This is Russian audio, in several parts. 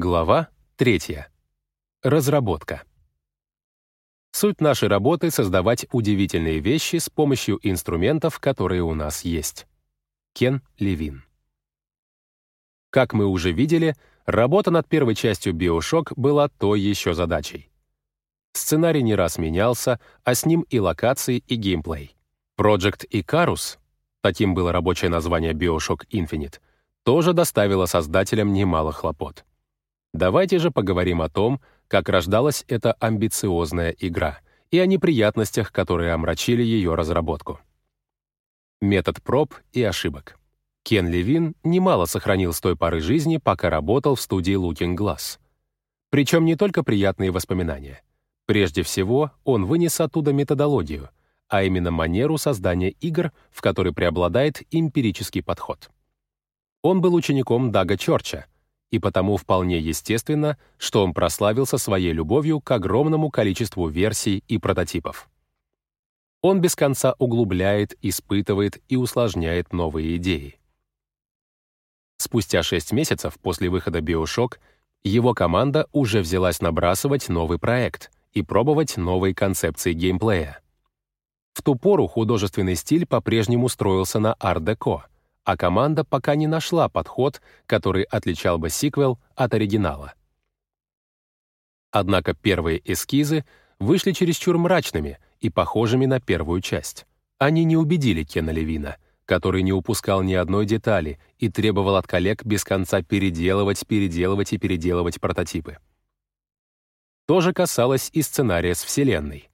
Глава 3. Разработка. Суть нашей работы — создавать удивительные вещи с помощью инструментов, которые у нас есть. Кен Левин. Как мы уже видели, работа над первой частью «Биошок» была той еще задачей. Сценарий не раз менялся, а с ним и локации, и геймплей. Project Icarus, таким было рабочее название Bioshock Infinite, тоже доставило создателям немало хлопот. Давайте же поговорим о том, как рождалась эта амбициозная игра и о неприятностях, которые омрачили ее разработку. Метод проб и ошибок. Кен Левин немало сохранил с той поры жизни, пока работал в студии Looking Glass. Причем не только приятные воспоминания. Прежде всего, он вынес оттуда методологию, а именно манеру создания игр, в которой преобладает эмпирический подход. Он был учеником Дага Чорча, и потому вполне естественно, что он прославился своей любовью к огромному количеству версий и прототипов. Он без конца углубляет, испытывает и усложняет новые идеи. Спустя шесть месяцев после выхода «Биошок» его команда уже взялась набрасывать новый проект и пробовать новые концепции геймплея. В ту пору художественный стиль по-прежнему строился на ар-деко, а команда пока не нашла подход, который отличал бы сиквел от оригинала. Однако первые эскизы вышли чересчур мрачными и похожими на первую часть. Они не убедили Кена Левина — который не упускал ни одной детали и требовал от коллег без конца переделывать, переделывать и переделывать прототипы. То же касалось и сценария с Вселенной.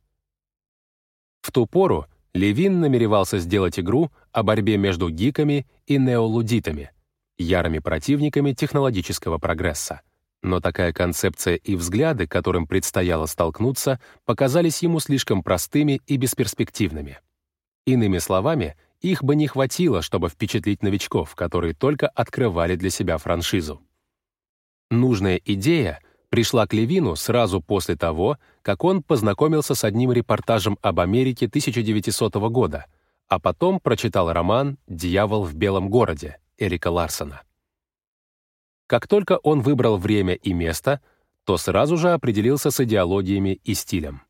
В ту пору Левин намеревался сделать игру о борьбе между гиками и неолудитами, ярыми противниками технологического прогресса. Но такая концепция и взгляды, которым предстояло столкнуться, показались ему слишком простыми и бесперспективными. Иными словами, их бы не хватило, чтобы впечатлить новичков, которые только открывали для себя франшизу. Нужная идея пришла к Левину сразу после того, как он познакомился с одним репортажем об Америке 1900 года, а потом прочитал роман «Дьявол в белом городе» Эрика Ларсона. Как только он выбрал время и место, то сразу же определился с идеологиями и стилем.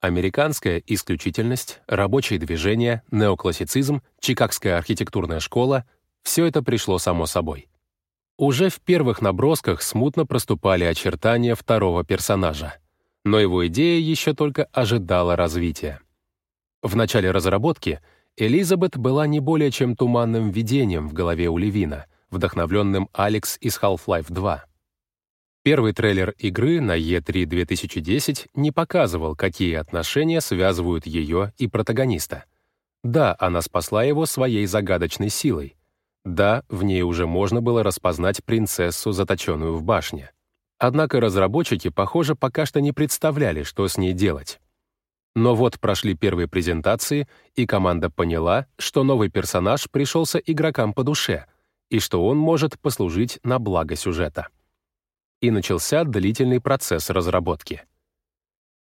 Американская исключительность, рабочие движения, неоклассицизм, Чикагская архитектурная школа — все это пришло само собой. Уже в первых набросках смутно проступали очертания второго персонажа, но его идея еще только ожидала развития. В начале разработки Элизабет была не более чем туманным видением в голове у Левина, вдохновленным Алекс из Half-Life 2. Первый трейлер игры на E3 2010 не показывал, какие отношения связывают ее и протагониста. Да, она спасла его своей загадочной силой. Да, в ней уже можно было распознать принцессу, заточенную в башне. Однако разработчики, похоже, пока что не представляли, что с ней делать. Но вот прошли первые презентации, и команда поняла, что новый персонаж пришелся игрокам по душе, и что он может послужить на благо сюжета и начался длительный процесс разработки.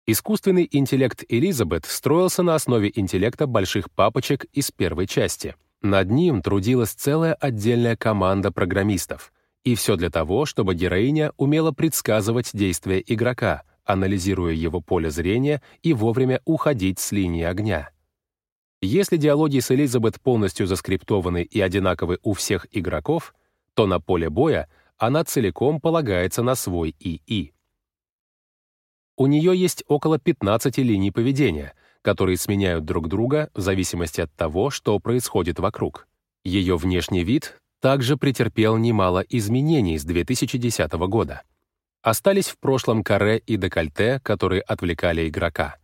Искусственный интеллект Элизабет строился на основе интеллекта больших папочек из первой части. Над ним трудилась целая отдельная команда программистов. И все для того, чтобы героиня умела предсказывать действия игрока, анализируя его поле зрения и вовремя уходить с линии огня. Если диалоги с Элизабет полностью заскриптованы и одинаковы у всех игроков, то на поле боя она целиком полагается на свой ИИ. У нее есть около 15 линий поведения, которые сменяют друг друга в зависимости от того, что происходит вокруг. Ее внешний вид также претерпел немало изменений с 2010 года. Остались в прошлом каре и декольте, которые отвлекали игрока.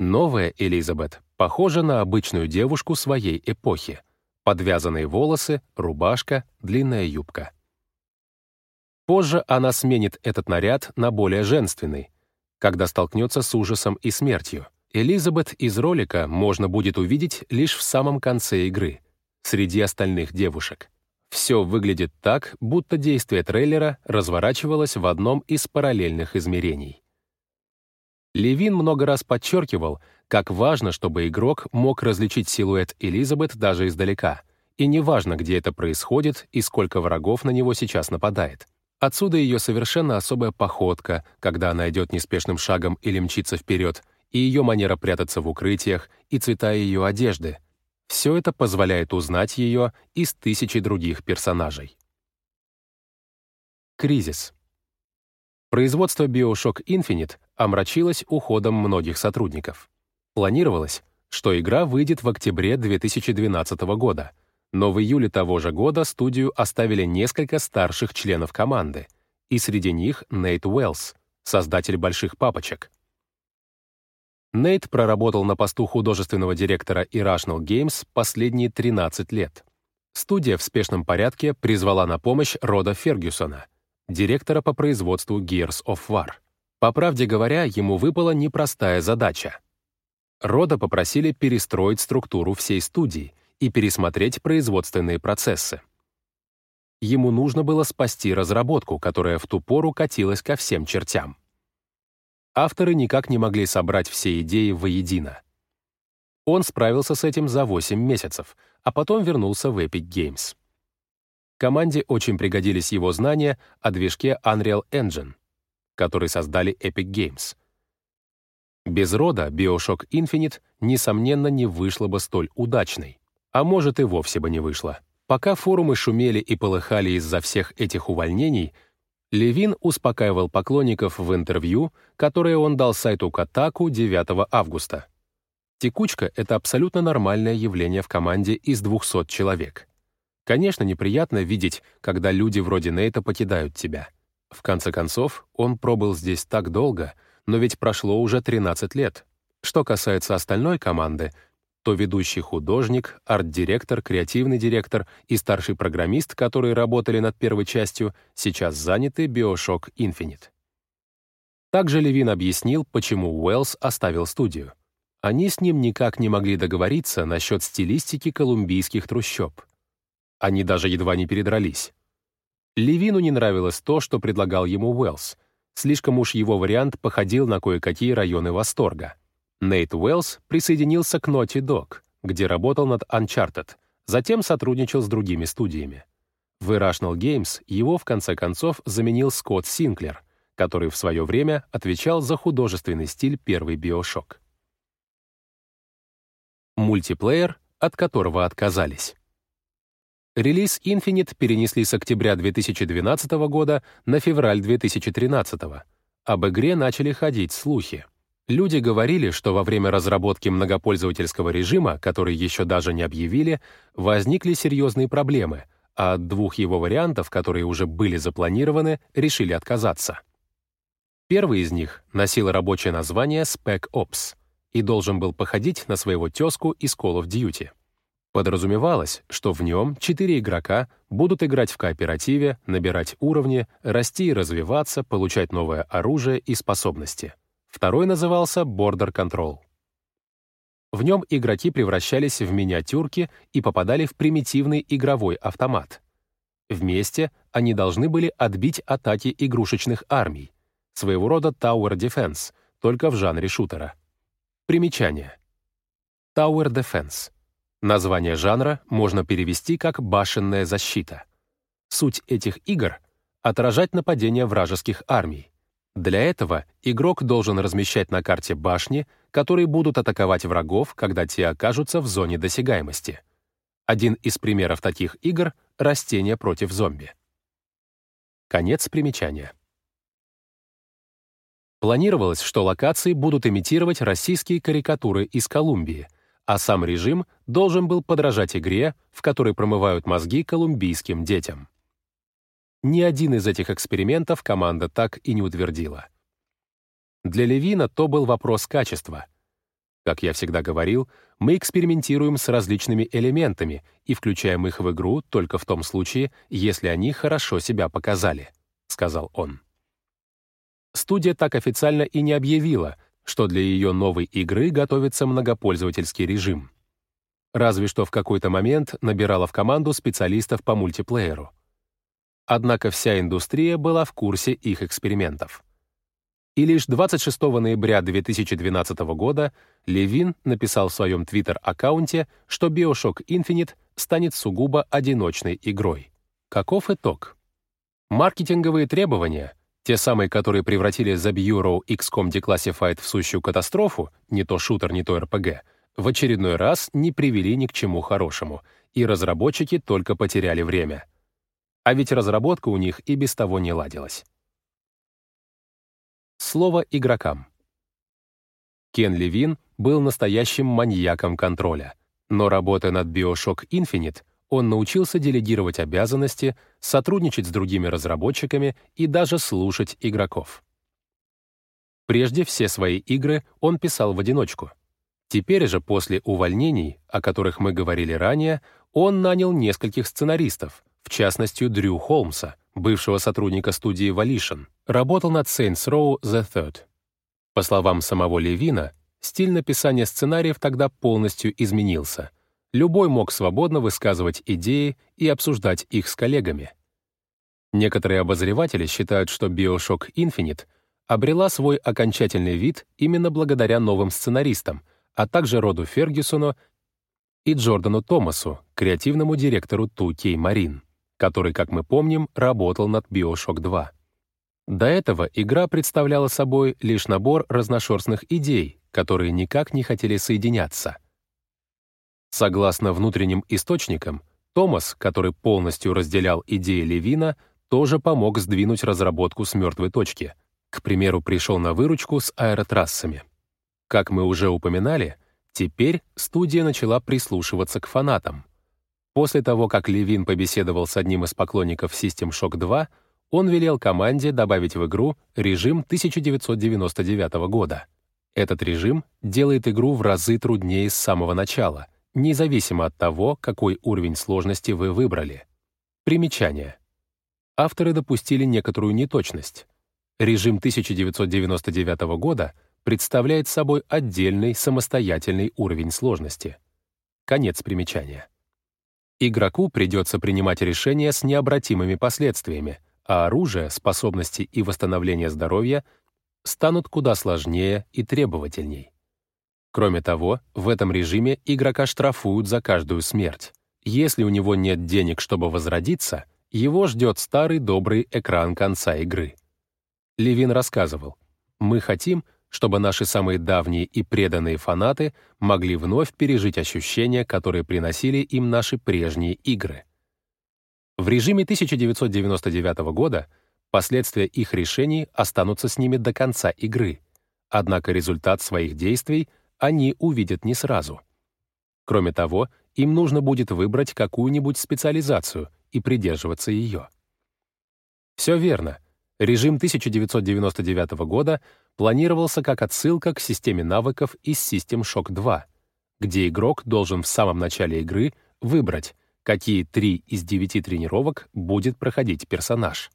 Новая Элизабет похожа на обычную девушку своей эпохи. Подвязанные волосы, рубашка, длинная юбка. Позже она сменит этот наряд на более женственный, когда столкнется с ужасом и смертью. Элизабет из ролика можно будет увидеть лишь в самом конце игры, среди остальных девушек. Все выглядит так, будто действие трейлера разворачивалось в одном из параллельных измерений. Левин много раз подчеркивал, как важно, чтобы игрок мог различить силуэт Элизабет даже издалека, и неважно, где это происходит и сколько врагов на него сейчас нападает. Отсюда ее совершенно особая походка, когда она идет неспешным шагом или мчится вперед, и ее манера прятаться в укрытиях, и цвета ее одежды. Все это позволяет узнать ее из тысячи других персонажей. Кризис. Производство Bioshock Infinite омрачилось уходом многих сотрудников. Планировалось, что игра выйдет в октябре 2012 года, но в июле того же года студию оставили несколько старших членов команды, и среди них Нейт Уэллс, создатель «Больших папочек». Нейт проработал на посту художественного директора Irrational Games последние 13 лет. Студия в спешном порядке призвала на помощь Рода Фергюсона, директора по производству Gears of War. По правде говоря, ему выпала непростая задача. Рода попросили перестроить структуру всей студии и пересмотреть производственные процессы. Ему нужно было спасти разработку, которая в ту пору катилась ко всем чертям авторы никак не могли собрать все идеи воедино. Он справился с этим за 8 месяцев, а потом вернулся в Epic Games. Команде очень пригодились его знания о движке Unreal Engine, который создали Epic Games. Без рода Bioshock Infinite, несомненно, не вышла бы столь удачной, а может и вовсе бы не вышла. Пока форумы шумели и полыхали из-за всех этих увольнений — Левин успокаивал поклонников в интервью, которое он дал сайту Катаку 9 августа. Текучка — это абсолютно нормальное явление в команде из 200 человек. Конечно, неприятно видеть, когда люди вроде Нейта покидают тебя. В конце концов, он пробыл здесь так долго, но ведь прошло уже 13 лет. Что касается остальной команды, то ведущий художник, арт-директор, креативный директор и старший программист, которые работали над первой частью, сейчас заняты Bioshock Infinite. Также Левин объяснил, почему Уэллс оставил студию. Они с ним никак не могли договориться насчет стилистики колумбийских трущоб. Они даже едва не передрались. Левину не нравилось то, что предлагал ему Уэллс. Слишком уж его вариант походил на кое-какие районы восторга. Нейт Уэллс присоединился к Naughty Dog, где работал над Uncharted, затем сотрудничал с другими студиями. В Irrational Games его, в конце концов, заменил Скотт Синклер, который в свое время отвечал за художественный стиль первый Bioshock. Мультиплеер, от которого отказались. Релиз Infinite перенесли с октября 2012 года на февраль 2013. Об игре начали ходить слухи. Люди говорили, что во время разработки многопользовательского режима, который еще даже не объявили, возникли серьезные проблемы, а от двух его вариантов, которые уже были запланированы, решили отказаться. Первый из них носил рабочее название Spec Ops и должен был походить на своего тезку из Call of Duty. Подразумевалось, что в нем четыре игрока будут играть в кооперативе, набирать уровни, расти и развиваться, получать новое оружие и способности — Второй назывался Border Control. В нем игроки превращались в миниатюрки и попадали в примитивный игровой автомат. Вместе они должны были отбить атаки игрушечных армий, своего рода Tower Defense, только в жанре шутера. Примечание. Tower Defense. Название жанра можно перевести как «башенная защита». Суть этих игр — отражать нападения вражеских армий, для этого игрок должен размещать на карте башни, которые будут атаковать врагов, когда те окажутся в зоне досягаемости. Один из примеров таких игр — растение против зомби. Конец примечания. Планировалось, что локации будут имитировать российские карикатуры из Колумбии, а сам режим должен был подражать игре, в которой промывают мозги колумбийским детям. Ни один из этих экспериментов команда так и не утвердила. Для Левина то был вопрос качества. Как я всегда говорил, мы экспериментируем с различными элементами и включаем их в игру только в том случае, если они хорошо себя показали, сказал он. Студия так официально и не объявила, что для ее новой игры готовится многопользовательский режим. Разве что в какой-то момент набирала в команду специалистов по мультиплееру. Однако вся индустрия была в курсе их экспериментов. И лишь 26 ноября 2012 года Левин написал в своем Twitter-аккаунте, что Bioshock Infinite станет сугубо одиночной игрой. Каков итог? Маркетинговые требования, те самые, которые превратили The Bureau XCOM Declassified в сущую катастрофу, не то шутер, не то РПГ, в очередной раз не привели ни к чему хорошему, и разработчики только потеряли время. А ведь разработка у них и без того не ладилась. Слово игрокам. Кен Левин был настоящим маньяком контроля, но работая над Bioshock Infinite, он научился делегировать обязанности, сотрудничать с другими разработчиками и даже слушать игроков. Прежде все свои игры он писал в одиночку. Теперь же, после увольнений, о которых мы говорили ранее, он нанял нескольких сценаристов, в частности, Дрю Холмса, бывшего сотрудника студии Volition, работал над Saints Row The Third. По словам самого Левина, стиль написания сценариев тогда полностью изменился — любой мог свободно высказывать идеи и обсуждать их с коллегами. Некоторые обозреватели считают, что Bioshock Infinite обрела свой окончательный вид именно благодаря новым сценаристам, а также Роду Фергюсону и Джордану Томасу, креативному директору 2K Marine, который, как мы помним, работал над Bioshock 2. До этого игра представляла собой лишь набор разношерстных идей, которые никак не хотели соединяться. Согласно внутренним источникам, Томас, который полностью разделял идеи Левина, тоже помог сдвинуть разработку с мертвой точки. К примеру, пришел на выручку с аэротрассами. Как мы уже упоминали, теперь студия начала прислушиваться к фанатам. После того, как Левин побеседовал с одним из поклонников System Shock 2, он велел команде добавить в игру режим 1999 года. Этот режим делает игру в разы труднее с самого начала, независимо от того, какой уровень сложности вы выбрали. Примечание. Авторы допустили некоторую неточность. Режим 1999 года представляет собой отдельный самостоятельный уровень сложности. Конец примечания. Игроку придется принимать решения с необратимыми последствиями, а оружие, способности и восстановление здоровья станут куда сложнее и требовательней. Кроме того, в этом режиме игрока штрафуют за каждую смерть. Если у него нет денег, чтобы возродиться, его ждет старый добрый экран конца игры. Левин рассказывал, «Мы хотим, чтобы наши самые давние и преданные фанаты могли вновь пережить ощущения, которые приносили им наши прежние игры». В режиме 1999 года последствия их решений останутся с ними до конца игры, однако результат своих действий — они увидят не сразу. Кроме того, им нужно будет выбрать какую-нибудь специализацию и придерживаться ее. Все верно. Режим 1999 года планировался как отсылка к системе навыков из System Shock 2, где игрок должен в самом начале игры выбрать, какие три из девяти тренировок будет проходить персонаж.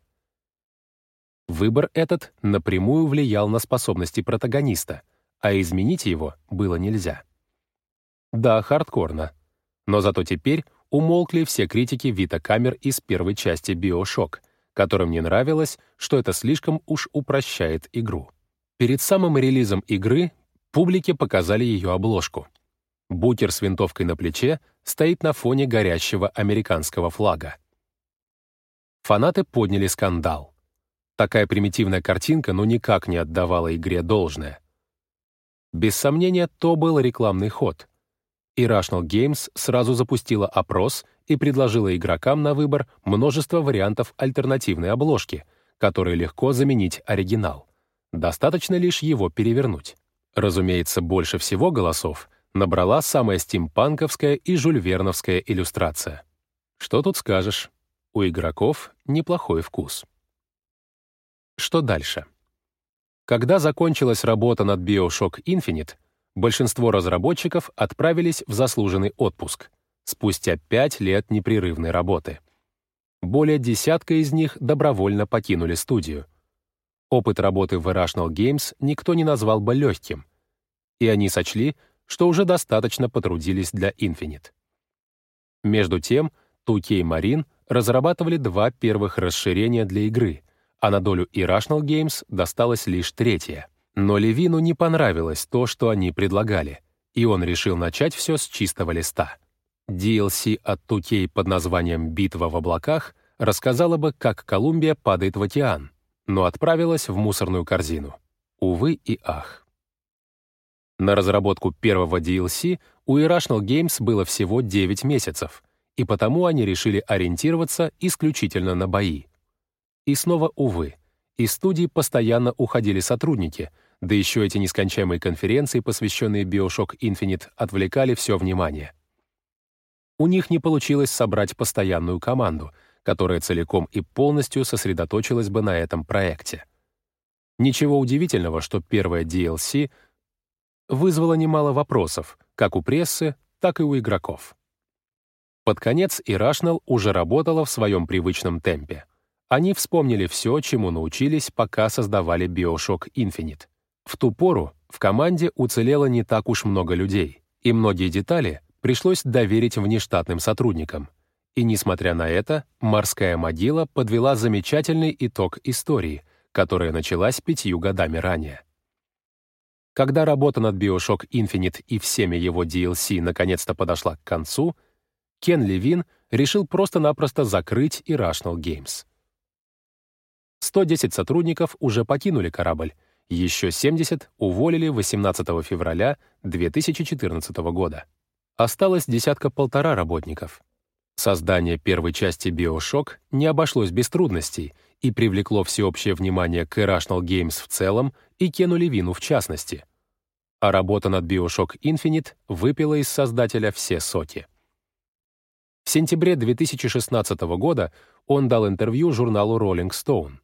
Выбор этот напрямую влиял на способности протагониста — а изменить его было нельзя. Да, хардкорно. Но зато теперь умолкли все критики Вита камер из первой части Bioshock, которым не нравилось, что это слишком уж упрощает игру. Перед самым релизом игры публике показали ее обложку. Букер с винтовкой на плече стоит на фоне горящего американского флага. Фанаты подняли скандал. Такая примитивная картинка ну никак не отдавала игре должное. Без сомнения, то был рекламный ход. Irrational Games сразу запустила опрос и предложила игрокам на выбор множество вариантов альтернативной обложки, которые легко заменить оригинал. Достаточно лишь его перевернуть. Разумеется, больше всего голосов набрала самая стимпанковская и жульверновская иллюстрация. Что тут скажешь? У игроков неплохой вкус. Что дальше? Когда закончилась работа над Bioshock Infinite, большинство разработчиков отправились в заслуженный отпуск спустя пять лет непрерывной работы. Более десятка из них добровольно покинули студию. Опыт работы в Irrational Games никто не назвал бы легким, и они сочли, что уже достаточно потрудились для Infinite. Между тем, 2K Marine разрабатывали два первых расширения для игры — а на долю Irrational Games досталось лишь третье. Но Левину не понравилось то, что они предлагали, и он решил начать все с чистого листа. DLC от 2K под названием «Битва в облаках» рассказала бы, как Колумбия падает в океан, но отправилась в мусорную корзину. Увы и ах. На разработку первого DLC у Irrational Games было всего 9 месяцев, и потому они решили ориентироваться исключительно на бои. И снова, увы, из студии постоянно уходили сотрудники, да еще эти нескончаемые конференции, посвященные Bioshock Infinite, отвлекали все внимание. У них не получилось собрать постоянную команду, которая целиком и полностью сосредоточилась бы на этом проекте. Ничего удивительного, что первая DLC вызвала немало вопросов, как у прессы, так и у игроков. Под конец Irrational уже работала в своем привычном темпе. Они вспомнили все, чему научились, пока создавали Bioshock Infinite. В ту пору в команде уцелело не так уж много людей, и многие детали пришлось доверить внештатным сотрудникам. И несмотря на это, «Морская могила» подвела замечательный итог истории, которая началась пятью годами ранее. Когда работа над Bioshock Infinite и всеми его DLC наконец-то подошла к концу, Кен Левин решил просто-напросто закрыть Irrational Games. 110 сотрудников уже покинули корабль, еще 70 уволили 18 февраля 2014 года. Осталось десятка-полтора работников. Создание первой части Bioshock не обошлось без трудностей и привлекло всеобщее внимание к Irrational Games в целом и Кену Левину в частности. А работа над Bioshock Infinite выпила из создателя все соки. В сентябре 2016 года он дал интервью журналу Rolling Stone.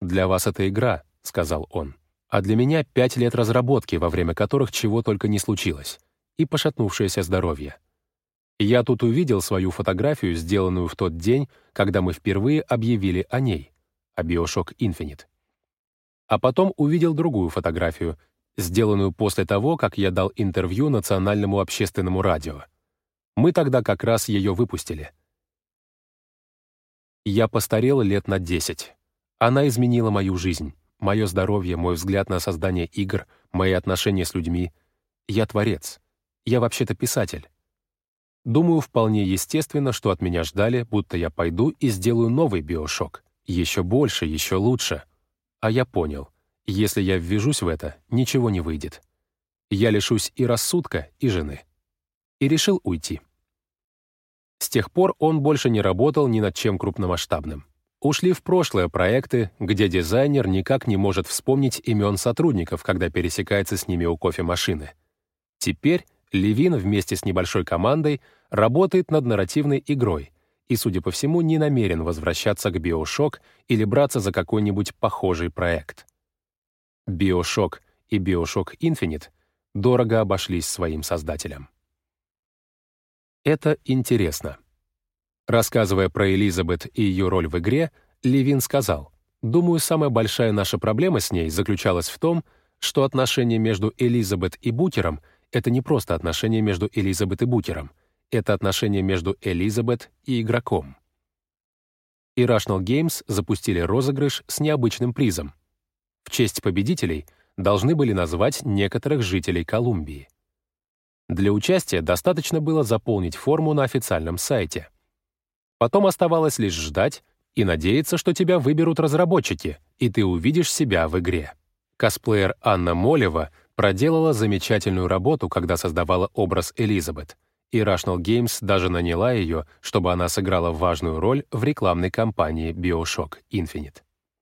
«Для вас это игра», — сказал он, «а для меня пять лет разработки, во время которых чего только не случилось, и пошатнувшееся здоровье. Я тут увидел свою фотографию, сделанную в тот день, когда мы впервые объявили о ней, о Bioshock Infinite. А потом увидел другую фотографию, сделанную после того, как я дал интервью Национальному общественному радио. Мы тогда как раз ее выпустили. Я постарел лет на 10. Она изменила мою жизнь, мое здоровье, мой взгляд на создание игр, мои отношения с людьми. Я творец. Я вообще-то писатель. Думаю, вполне естественно, что от меня ждали, будто я пойду и сделаю новый биошок. Еще больше, еще лучше. А я понял, если я ввяжусь в это, ничего не выйдет. Я лишусь и рассудка, и жены. И решил уйти. С тех пор он больше не работал ни над чем крупномасштабным. Ушли в прошлое проекты, где дизайнер никак не может вспомнить имен сотрудников, когда пересекается с ними у кофемашины. Теперь Левин вместе с небольшой командой работает над нарративной игрой и, судя по всему, не намерен возвращаться к Bioshock или браться за какой-нибудь похожий проект. Bioshock и Bioshock Infinite дорого обошлись своим создателям. Это интересно. Рассказывая про Элизабет и ее роль в игре, Левин сказал, «Думаю, самая большая наша проблема с ней заключалась в том, что отношения между Элизабет и Букером — это не просто отношение между Элизабет и Букером, это отношение между Элизабет и игроком. Irrational Games запустили розыгрыш с необычным призом. В честь победителей должны были назвать некоторых жителей Колумбии. Для участия достаточно было заполнить форму на официальном сайте. Потом оставалось лишь ждать и надеяться, что тебя выберут разработчики, и ты увидишь себя в игре. Косплеер Анна Молева проделала замечательную работу, когда создавала образ Элизабет, и Rational Games даже наняла ее, чтобы она сыграла важную роль в рекламной кампании Bioshock Infinite.